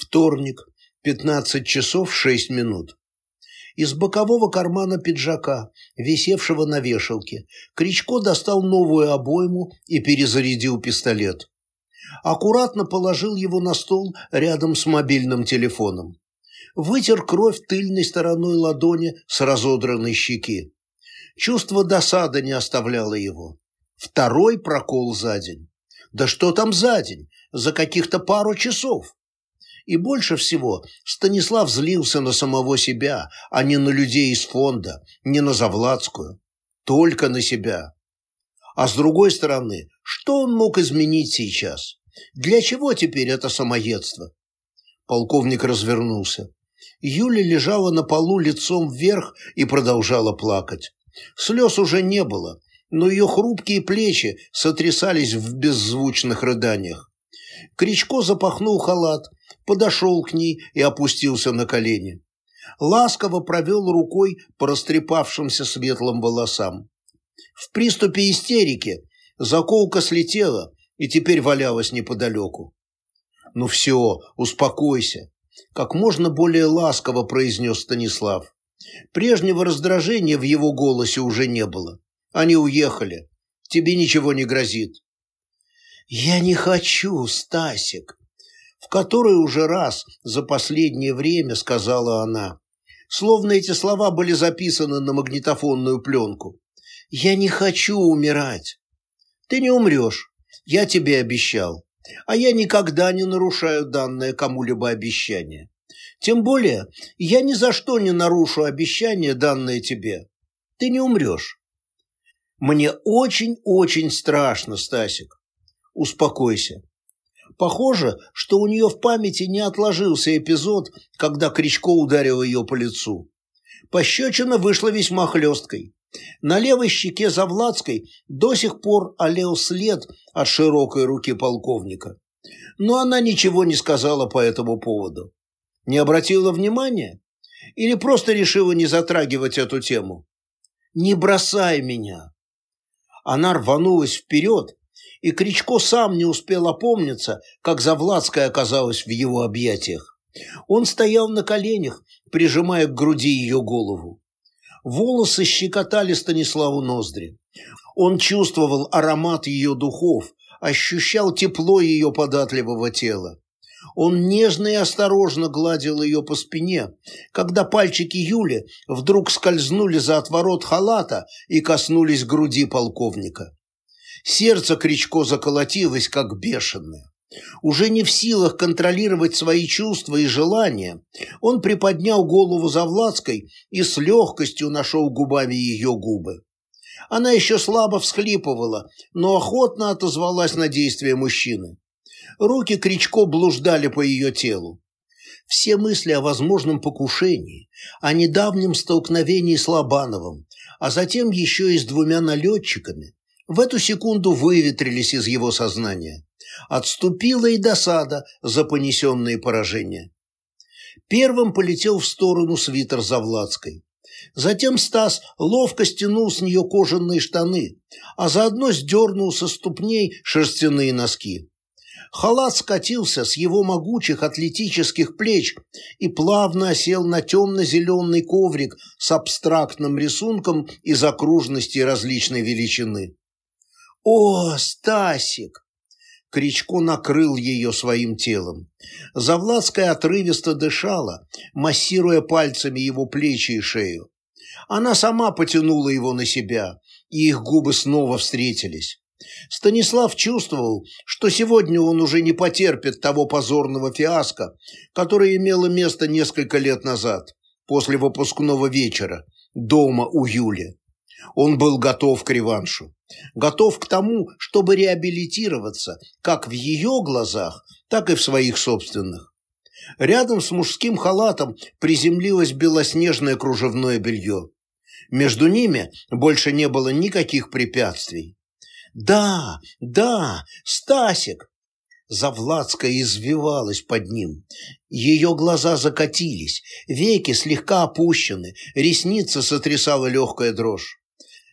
Вторник, 15 часов 6 минут. Из бокового кармана пиджака, висевшего на вешалке, Кричко достал новую обойму и перезарядил пистолет. Аккуратно положил его на стол рядом с мобильным телефоном. Вытер кровь тыльной стороной ладони с разодранной щеки. Чувство досады не оставляло его. Второй прокол за день. Да что там за день? За каких-то пару часов. И больше всего Станислав злился на самого себя, а не на людей из фонда, не на Завладскую. Только на себя. А с другой стороны, что он мог изменить сейчас? Для чего теперь это самоедство? Полковник развернулся. Юля лежала на полу лицом вверх и продолжала плакать. Слез уже не было, но ее хрупкие плечи сотрясались в беззвучных рыданиях. Кричко запахнул халат, подошел к ней и опустился на колени. Ласково провел рукой по растрепавшимся светлым волосам. В приступе истерики заколка слетела и теперь валялась неподалеку. «Ну все, успокойся», – как можно более ласково произнес Станислав. Прежнего раздражения в его голосе уже не было. Они уехали. Тебе ничего не грозит. «Я не хочу, Стасик», в который уже раз за последнее время сказала она. Словно эти слова были записаны на магнитофонную пленку. «Я не хочу умирать». «Ты не умрешь, я тебе обещал. А я никогда не нарушаю данное кому-либо обещание. Тем более, я ни за что не нарушу обещание, данное тебе. Ты не умрешь». «Мне очень-очень страшно, Стасик. Успокойся. Похоже, что у нее в памяти не отложился эпизод, когда Кричко ударил ее по лицу. Пощечина вышла весьма хлесткой. На левой щеке Завладской до сих пор олел след от широкой руки полковника. Но она ничего не сказала по этому поводу. Не обратила внимания? Или просто решила не затрагивать эту тему? «Не бросай меня!» Она рванулась вперед, и Кричко сам не успел опомниться, как Завладская оказалась в его объятиях. Он стоял на коленях, прижимая к груди ее голову. Волосы щекотали Станиславу ноздри. Он чувствовал аромат ее духов, ощущал тепло ее податливого тела. Он нежно и осторожно гладил ее по спине, когда пальчики Юли вдруг скользнули за отворот халата и коснулись груди полковника. Сердце Кричко заколотилось, как бешеное. Уже не в силах контролировать свои чувства и желания, он приподнял голову Завладской и с легкостью нашел губами ее губы. Она еще слабо всхлипывала, но охотно отозвалась на действия мужчины. Руки Кричко блуждали по ее телу. Все мысли о возможном покушении, о недавнем столкновении с Лобановым, а затем еще и с двумя налетчиками, в эту секунду выветрились из его сознания. Отступила и досада за понесенные поражения. Первым полетел в сторону свитер Завладской. Затем Стас ловко стянул с нее кожаные штаны, а заодно сдернул со ступней шерстяные носки. Халат скатился с его могучих атлетических плеч и плавно осел на темно-зеленый коврик с абстрактным рисунком из окружностей различной величины. «О, Стасик!» Кричко накрыл ее своим телом. Завладская отрывисто дышала, массируя пальцами его плечи и шею. Она сама потянула его на себя, и их губы снова встретились. Станислав чувствовал, что сегодня он уже не потерпит того позорного фиаско, которое имело место несколько лет назад, после выпускного вечера, дома у Юли. Он был готов к реваншу, готов к тому, чтобы реабилитироваться как в ее глазах, так и в своих собственных. Рядом с мужским халатом приземлилось белоснежное кружевное белье. Между ними больше не было никаких препятствий. «Да, да, Стасик!» Завладская извивалась под ним. Ее глаза закатились, веки слегка опущены, ресницы сотрясала легкая дрожь.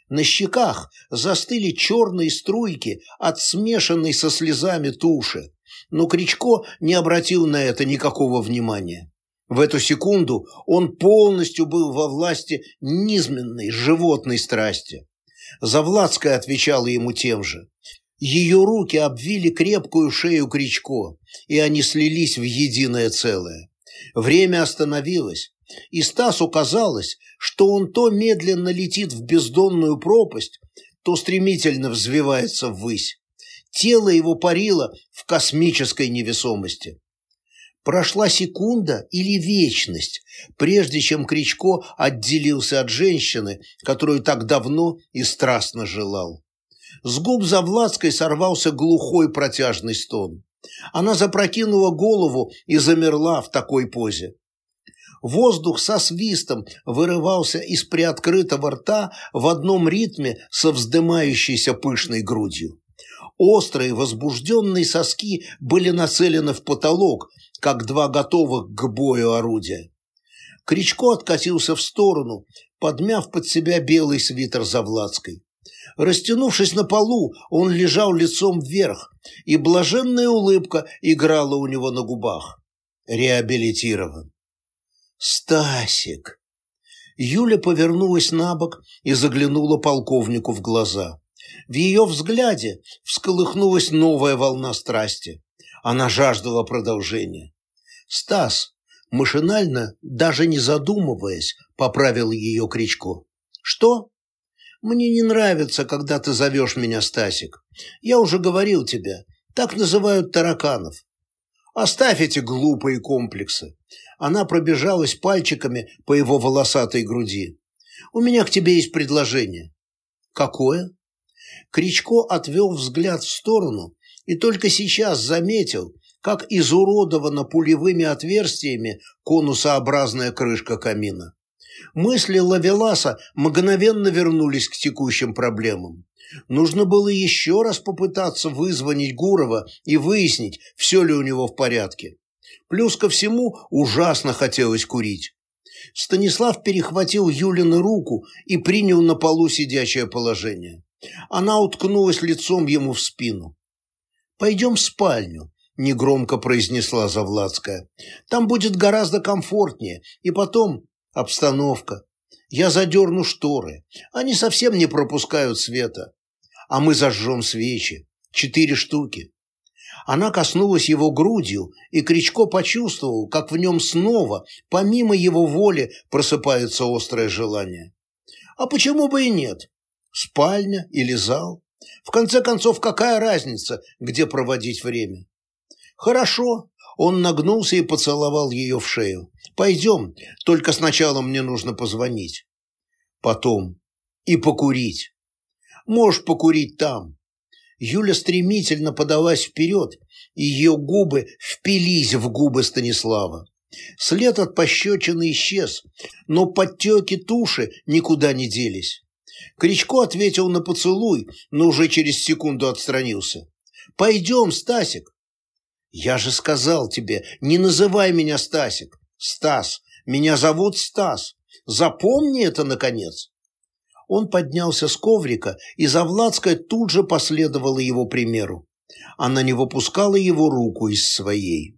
На щеках застыли черные струйки от смешанной со слезами туши, но Кричко не обратил на это никакого внимания. В эту секунду он полностью был во власти низменной животной страсти. Завладская отвечала ему тем же. Ее руки обвили крепкую шею Кричко, и они слились в единое целое. Время остановилось, и Стасу казалось, что он то медленно летит в бездонную пропасть, то стремительно взвивается ввысь. Тело его парило в космической невесомости. Прошла секунда или вечность, прежде чем Кричко отделился от женщины, которую так давно и страстно желал. С губ Завладской сорвался глухой протяжный стон. Она запрокинула голову и замерла в такой позе. Воздух со свистом вырывался из приоткрытого рта в одном ритме со вздымающейся пышной грудью. Острые возбужденные соски были нацелены в потолок, как два готовых к бою орудия. Кричко откатился в сторону, подмяв под себя белый свитер Завладской. Растянувшись на полу, он лежал лицом вверх, и блаженная улыбка играла у него на губах. Реабилитирован. «Стасик!» Юля повернулась на бок и заглянула полковнику в глаза. В ее взгляде всколыхнулась новая волна страсти. Она жаждала продолжения. «Стас!» Машинально, даже не задумываясь, поправил ее Кричко. «Что?» «Мне не нравится, когда ты зовешь меня Стасик. Я уже говорил тебе, так называют тараканов. Оставь эти глупые комплексы. Она пробежалась пальчиками по его волосатой груди. У меня к тебе есть предложение. Какое? Кричко отвел взгляд в сторону и только сейчас заметил, как изуродована пулевыми отверстиями конусообразная крышка камина. Мысли Лавеласа мгновенно вернулись к текущим проблемам. Нужно было еще раз попытаться вызвонить Гурова и выяснить, все ли у него в порядке. Плюс ко всему ужасно хотелось курить. Станислав перехватил Юлину руку и принял на полу сидячее положение. Она уткнулась лицом ему в спину. «Пойдем в спальню», – негромко произнесла Завладская. «Там будет гораздо комфортнее, и потом обстановка. Я задерну шторы, они совсем не пропускают света а мы зажжем свечи. Четыре штуки. Она коснулась его грудью, и Кричко почувствовал, как в нем снова, помимо его воли, просыпается острое желание. А почему бы и нет? Спальня или зал? В конце концов, какая разница, где проводить время? Хорошо. Он нагнулся и поцеловал ее в шею. Пойдем, только сначала мне нужно позвонить. Потом. И покурить. Можешь покурить там». Юля стремительно подалась вперед, и ее губы впились в губы Станислава. След от пощечины исчез, но подтеки туши никуда не делись. Кричко ответил на поцелуй, но уже через секунду отстранился. «Пойдем, Стасик!» «Я же сказал тебе, не называй меня Стасик. Стас, меня зовут Стас. Запомни это, наконец!» Он поднялся с коврика, и Завладская тут же последовала его примеру. Она не выпускала его руку из своей.